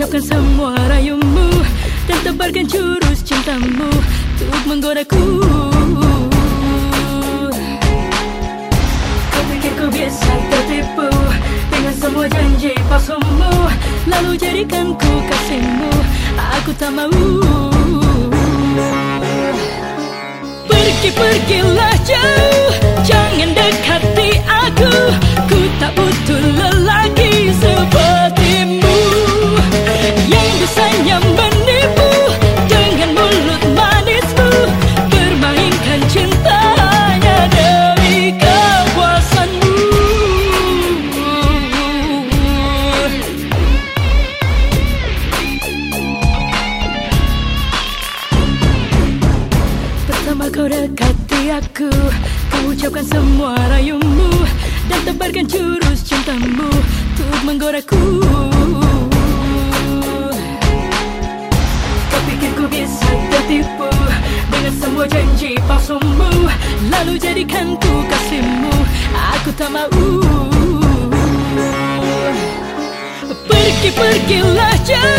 ucapkan semua rayumu Dan tebarkan jurus cintamu Untuk menggodaku. Kau pikir ku bisa tertipu Dengan semua janji palsumu Lalu jadikan ku kasihmu. Aku tak mau. Pergi-pergilah jauh Pertama kau dekati aku. Kau ucapkan semua rayumu Dan tebarkan jurus cintamu Untuk menggodaku Kau pikir ku bisa tertipu Dengan semua janji palsumu? Lalu jadikan ku kasihmu. Aku tak mau. Pergi-pergilah jauh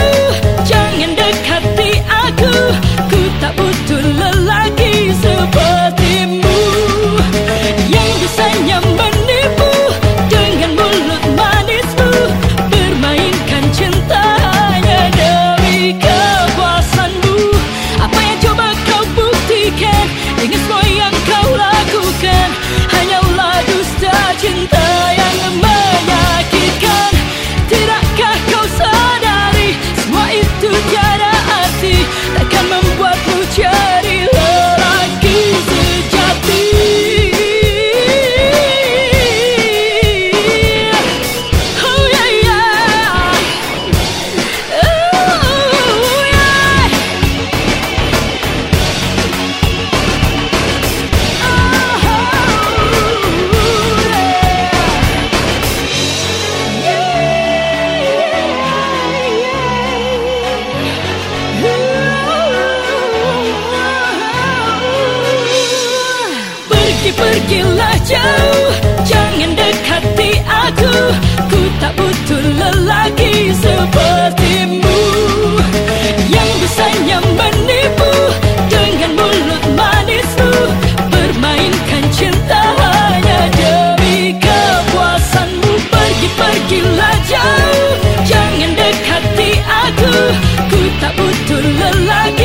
Pergilah jauh, jangan dekati aku. Ku tak butuh lelaki sepertimu. Yang biasanya menipu. Dengan mulut manismu. Bermainkan cinta hanya demi kepuasanmu. Pergi-pergilah jauh, jangan dekati aku. Ku tak butuh lelaki